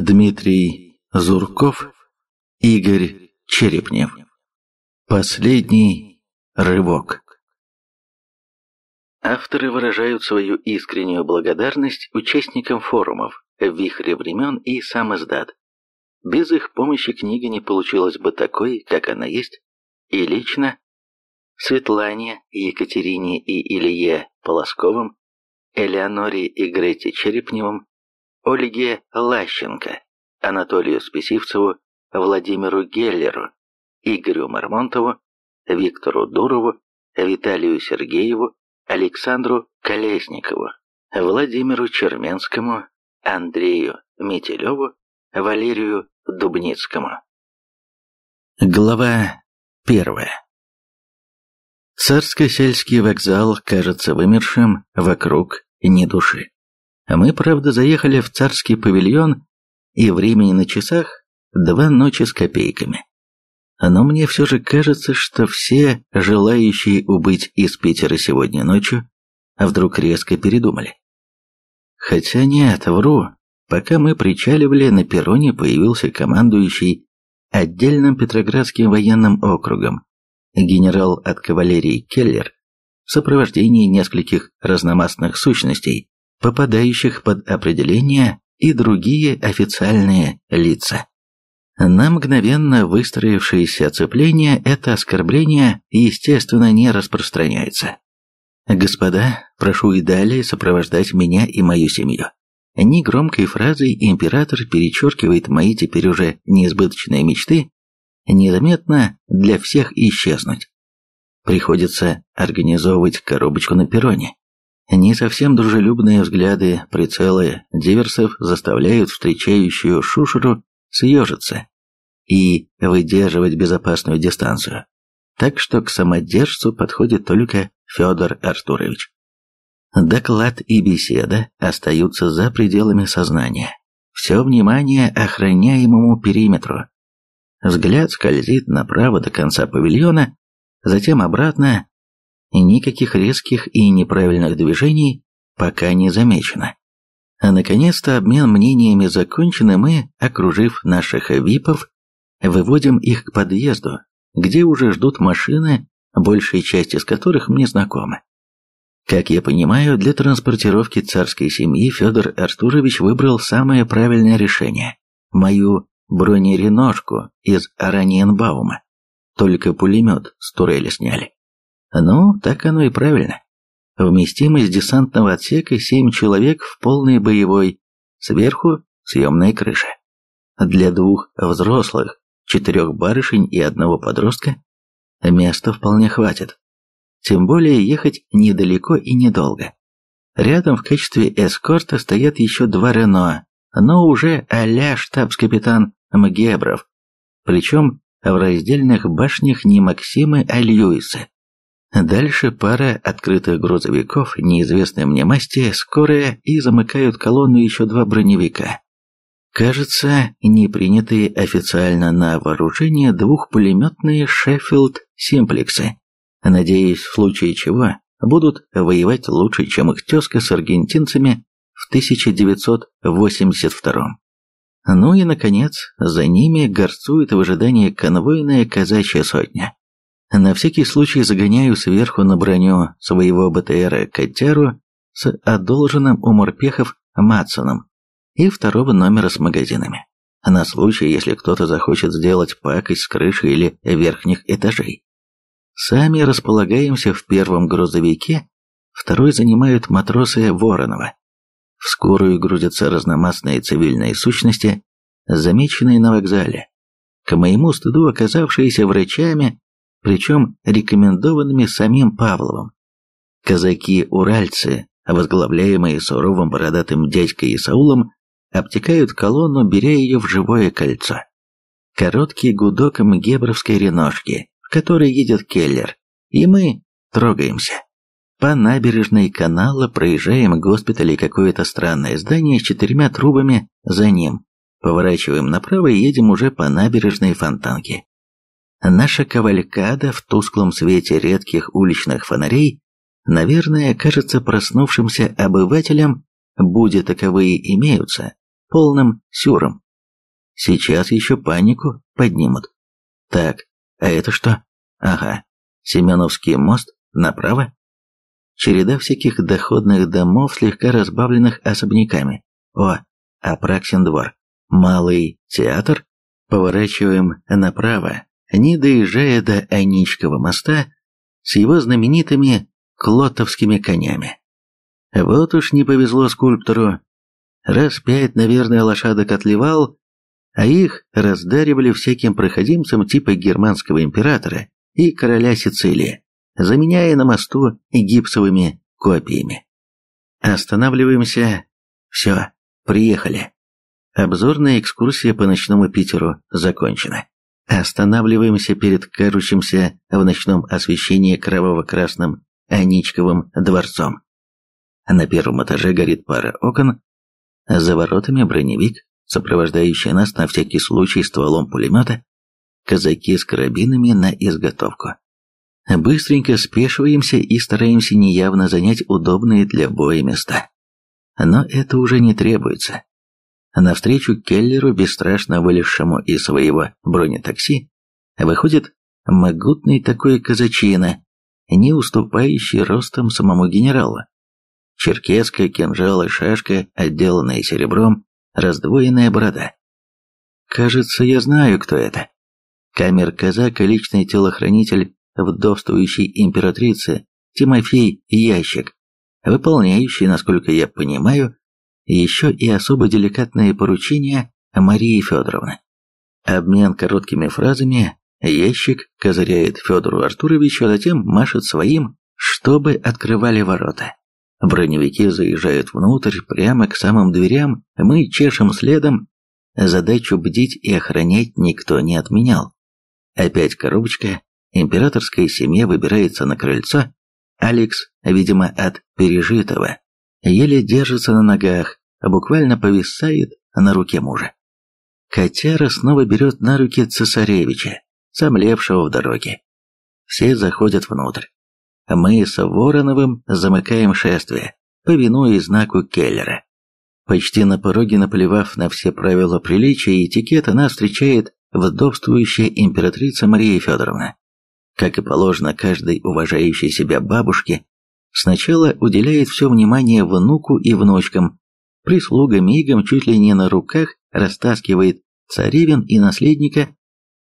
Дмитрий Зурков, Игорь Черепнев. Последний рывок. Авторы выражают свою искреннюю благодарность участникам форумов «Вихре времен» и «Сам издат». Без их помощи книга не получилась бы такой, как она есть, и лично Светлане, Екатерине и Илье Полосковым, Элеоноре и Грете Черепневым Ольге Лащенко, Анатолию Списивцеву, Владимиру Геллеру, Игорю Мармонтову, Виктору Дурову, Виталию Сергееву, Александру Колесникову, Владимиру Черменскому, Андрею Метелеву, Валерию Дубницкому. Глава первая. Царско-сельский вокзал кажется вымершим, вокруг ни души. А мы, правда, заехали в царский павильон, и времени на часах два ночи с копейками. Но мне все же кажется, что все желающие убыть из Питера сегодня ночью вдруг резко передумали. Хотя нет, вру. Пока мы причаливали, на перроне появился командующий отдельным Петроградским военным округом, генерал от кавалерии Келлер, в сопровождении нескольких разномастных сущностей, попадающих под определение и другие официальные лица. На мгновенно выстроившееся оцепление это оскорбление, естественно, не распространяется. «Господа, прошу и далее сопровождать меня и мою семью». Негромкой фразой император перечеркивает мои теперь уже неизбыточные мечты незаметно для всех исчезнуть. Приходится организовывать коробочку на перроне. Не совсем дружелюбные взгляды, прицелы диверсов заставляют встречающую шушеру съежиться и выдерживать безопасную дистанцию. Так что к самодержцу подходит только Федор Артурович. Доклад и беседа остаются за пределами сознания. Все внимание охраняемому периметру. Взгляд скользит направо до конца павильона, затем обратно Никаких резких и неправильных движений пока не замечено. А наконец-то обмен мнениями закончен, и мы, окружив наших випов, выводим их к подъезду, где уже ждут машины, большая часть из которых мне знакомы. Как я понимаю, для транспортировки царской семьи Федор Артурович выбрал самое правильное решение – мою бронереножку из Араньенбаума. Только пулемет с турели сняли. Ну, так оно и правильно. Вместимость десантного отсека 7 человек в полной боевой, сверху съемная крыша. Для двух взрослых, четырех барышень и одного подростка места вполне хватит. Тем более ехать недалеко и недолго. Рядом в качестве эскорта стоят еще два Рено, но уже а-ля штабс-капитан Мгебров, причем в раздельных башнях не Максимы, а Льюисы. Дальше пара открытых грузовиков неизвестной мне масти, скорая, и замыкают колонну еще два броневика. Кажется, не принятые официально на вооружение двухпулеметные Шеффилд Симплексы. Надеюсь, в случае чего, будут воевать лучше, чем их тезка с аргентинцами в 1982 Ну и, наконец, за ними горцует в ожидании конвойная казачья сотня. На всякий случай загоняю сверху на броню своего БТРа Котяру с одолженным у морпехов Матсоном и второго номера с магазинами. На случай, если кто-то захочет сделать пакость с крыши или верхних этажей. Сами располагаемся в первом грузовике, второй занимают матросы Воронова. В скорую грузятся разномастные цивильные сущности, замеченные на вокзале. К моему стыду оказавшиеся врачами причем рекомендованными самим Павловым. Казаки-уральцы, возглавляемые суровым бородатым дядькой Исаулом, обтекают колонну, беря ее в живое кольцо. Короткий гудок мгебровской реношки, в которой едет Келлер, и мы трогаемся. По набережной канала проезжаем госпиталь и какое-то странное здание с четырьмя трубами за ним. Поворачиваем направо и едем уже по набережной Фонтанки. Наша кавалькада в тусклом свете редких уличных фонарей, наверное, кажется проснувшимся обывателям, будь таковые имеются, полным сюром. Сейчас еще панику поднимут. Так, а это что? Ага, Семеновский мост направо? Череда всяких доходных домов, слегка разбавленных особняками. О, Апраксин двор. Малый театр. Поворачиваем направо, не доезжая до Аничкова моста с его знаменитыми клотовскими конями. Вот уж не повезло скульптору. Раз пять, наверное, лошадок отливал, а их раздаривали всяким проходимцам типа германского императора и короля Сицилии, заменяя на мосту гипсовыми копиями. Останавливаемся. Все, приехали. Обзорная экскурсия по ночному Питеру закончена. Останавливаемся перед кажущимся в ночном освещении кроваво-красным Аничковым дворцом. На первом этаже горит пара окон, за воротами броневик, сопровождающий нас на всякий случай стволом пулемета, казаки с карабинами на изготовку. Быстренько спешиваемся и стараемся неявно занять удобные для боя места. Но это уже не требуется. Навстречу Келлеру, бесстрашно вылезшему из своего бронетакси, выходит могутный такой казачина, не уступающий ростом самому генералу. Черкеска, кинжал и шашка, отделанные серебром, раздвоенная борода. Кажется, я знаю, кто это. Камер-казак и личный телохранитель вдовствующей императрицы Тимофей Ящик, выполняющий, насколько я понимаю, еще и особо деликатные поручения Марии Федоровны. Обмен короткими фразами, ящик козыряет Федору Артуровичу, а затем машет своим, чтобы открывали ворота. Броневики заезжают внутрь, прямо к самым дверям, мы чешем следом. Задачу бдить и охранять никто не отменял. Опять коробочка, императорская семья выбирается на крыльцо, Алекс, видимо, от пережитого, еле держится на ногах, а буквально повисает на руке мужа. Котяра снова берет на руки цесаревича, сомлевшего в дороге. Все заходят внутрь. Мы с Вороновым замыкаем шествие, повинуясь знаку Келлера. Почти на пороге, наплевав на все правила приличия и этикета, нас встречает вдовствующая императрица Мария Федоровна. Как и положено каждой уважающей себя бабушке, сначала уделяет все внимание внуку и внучкам, прислуга мигом чуть ли не на руках растаскивает царевин и наследника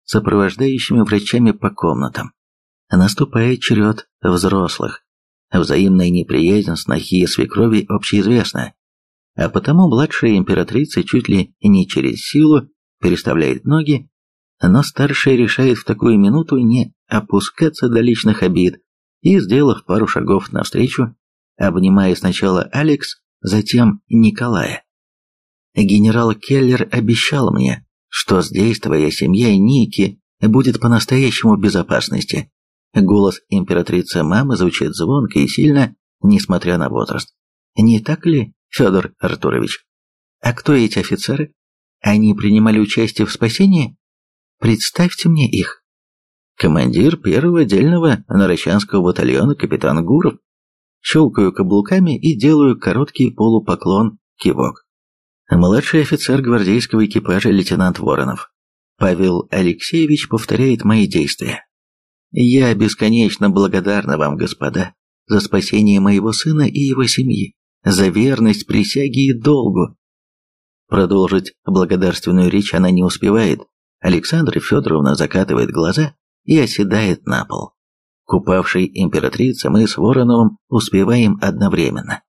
сопровождающими врачами по комнатам. Наступает черед взрослых. Взаимная неприязнь снохи и свекрови общеизвестна, а потому младшая императрица чуть ли не через силу переставляет ноги, но старшая решает в такую минуту не опускаться до личных обид и, сделав пару шагов навстречу, обнимая сначала Алекс, затем Николая. Генерал Келлер обещал мне, что здесь твоя семья и Ники будет по-настоящему в безопасности. Голос императрицы мамы звучит звонко и сильно, несмотря на возраст. Не так ли, Федор Артурович? А кто эти офицеры? Они принимали участие в спасении? Представьте мне их. Командир первого отдельного Нарочанского батальона капитан Гуров. Щелкаю каблуками и делаю короткий полупоклон, кивок. Младший офицер гвардейского экипажа лейтенант Воронов. Павел Алексеевич повторяет мои действия. Я бесконечно благодарна вам, господа, за спасение моего сына и его семьи, за верность присяге и долгу. Продолжить благодарственную речь она не успевает. Александра Федоровна закатывает глаза и оседает на пол. Купавшей императрица мы с Вороновым успеваем одновременно.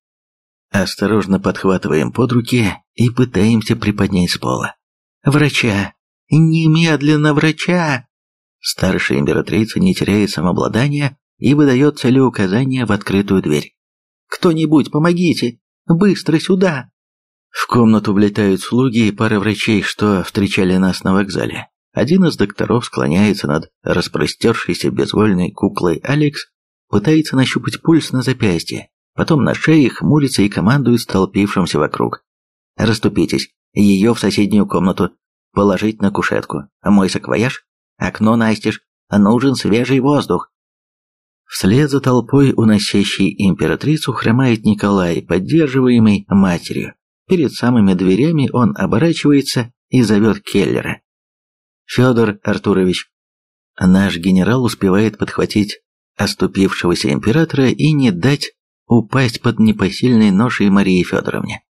Осторожно подхватываем под руки и пытаемся приподнять с пола. «Врача! Немедленно врача!» Старшая императрица не теряет самообладания и выдает целеуказание в открытую дверь. «Кто-нибудь, помогите! Быстро сюда!» В комнату влетают слуги и пара врачей, что встречали нас на вокзале. Один из докторов склоняется над распростершейся безвольной куклой Алекс, пытается нащупать пульс на запястье, потом на шее хмурится и командует столпившимся вокруг. «Раступитесь, ее в соседнюю комнату, положить на кушетку, мой саквояж, окно настежь, нужен свежий воздух». Вслед за толпой, уносящей императрицу, хромает Николай, поддерживаемый матерью. перед самыми дверями он оборачивается и зовет Келлера. «Федор Артурович». Наш генерал успевает подхватить оступившегося императора и не дать упасть под непосильной ношей Марии Федоровне.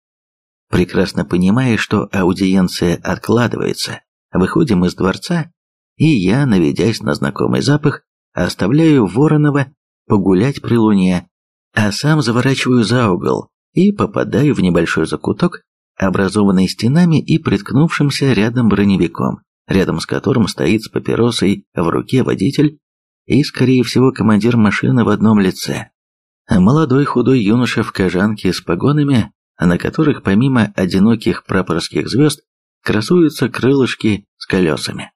Прекрасно понимая, что аудиенция откладывается, выходим из дворца, и я, наведясь на знакомый запах, оставляю Воронова погулять при луне, а сам заворачиваю за угол и попадаю в небольшой закуток, образованный стенами и приткнувшимся рядом броневиком, рядом с которым стоит с папиросой в руке водитель и, скорее всего, командир машины в одном лице. Молодой худой юноша в кожанке с погонами, на которых помимо одиноких прапорских звезд красуются крылышки с колесами.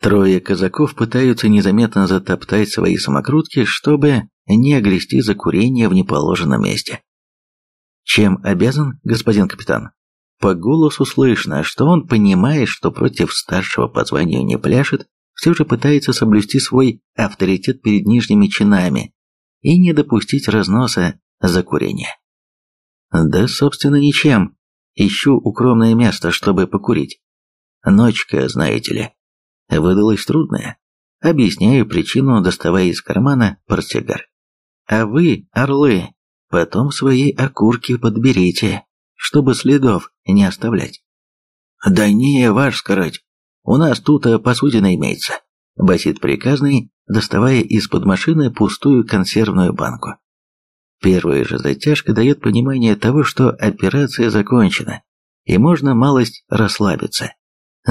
Трое казаков пытаются незаметно затоптать свои самокрутки, чтобы не огрести за курение в неположенном месте. Чем обязан, господин капитан? По голосу слышно, что он понимает, что против старшего по званию не пляшет, все же пытается соблюсти свой авторитет перед нижними чинами и не допустить разноса за курение. Да, собственно, ничем. Ищу укромное место, чтобы покурить. Ночка, знаете ли, выдалась трудная. Объясняю причину, доставая из кармана портсигар. А вы, орлы, потом свои окурки подберите, чтобы следов не оставлять. Да не, ваш скороть, у нас тут э, посудина имеется, басит приказный, доставая из-под машины пустую консервную банку. Первая же затяжка дает понимание того, что операция закончена, и можно малость расслабиться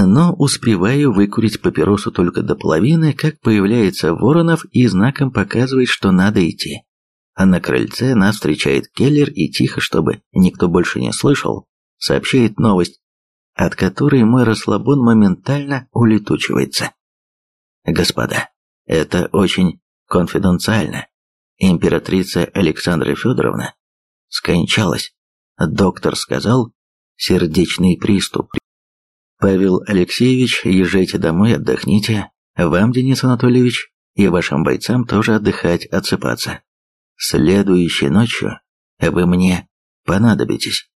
но успеваю выкурить папиросу только до половины, как появляется Воронов и знаком показывает, что надо идти. А на крыльце нас встречает Келлер и тихо, чтобы никто больше не слышал, сообщает новость, от которой мой расслабон моментально улетучивается. Господа, это очень конфиденциально. Императрица Александра Федоровна скончалась. Доктор сказал, сердечный приступ. Павел Алексеевич, езжайте домой, отдохните. Вам, Денис Анатольевич, и вашим бойцам тоже отдыхать, отсыпаться. Следующей ночью вы мне понадобитесь.